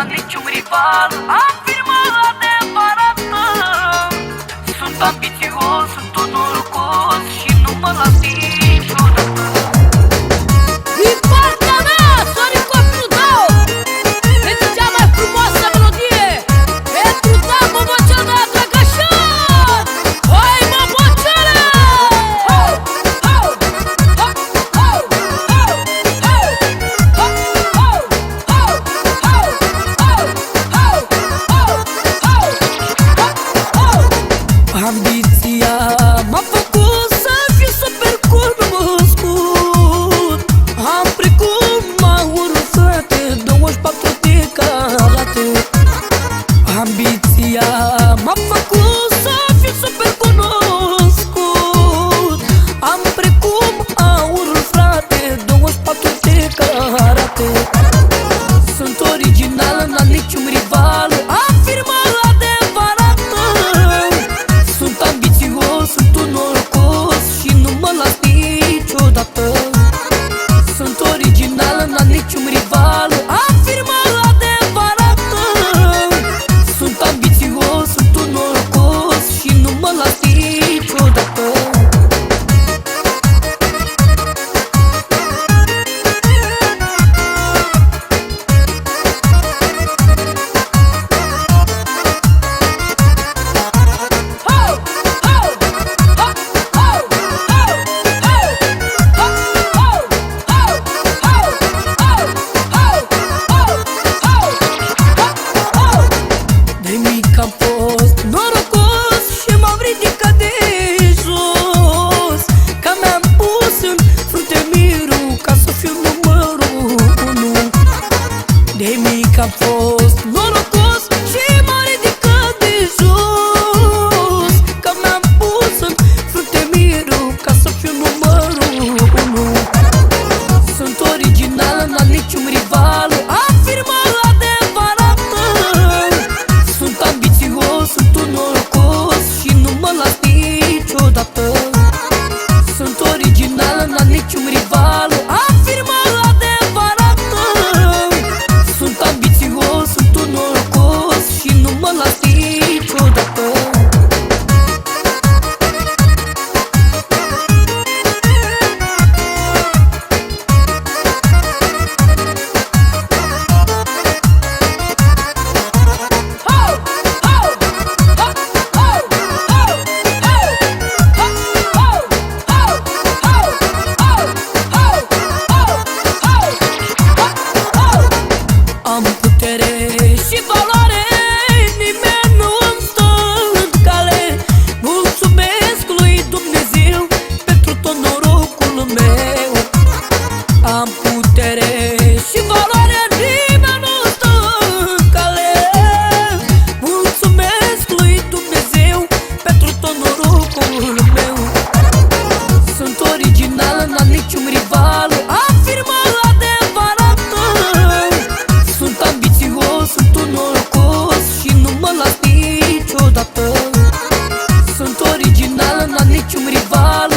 Am niciun rival. Afirmă adevărată Sunt ambițios, sunt norocos și nu mă las Ah, aurul Dei-me capôs, post. putere. Și valoarea nimeni nu stă în cale. Mulțumesc lui Dumnezeu Pentru tot meu. Sunt original, n-am niciun rival Afirmă adevărată Sunt ambițios, sunt un norocos Și nu mă las niciodată. Sunt originală, n-am niciun rival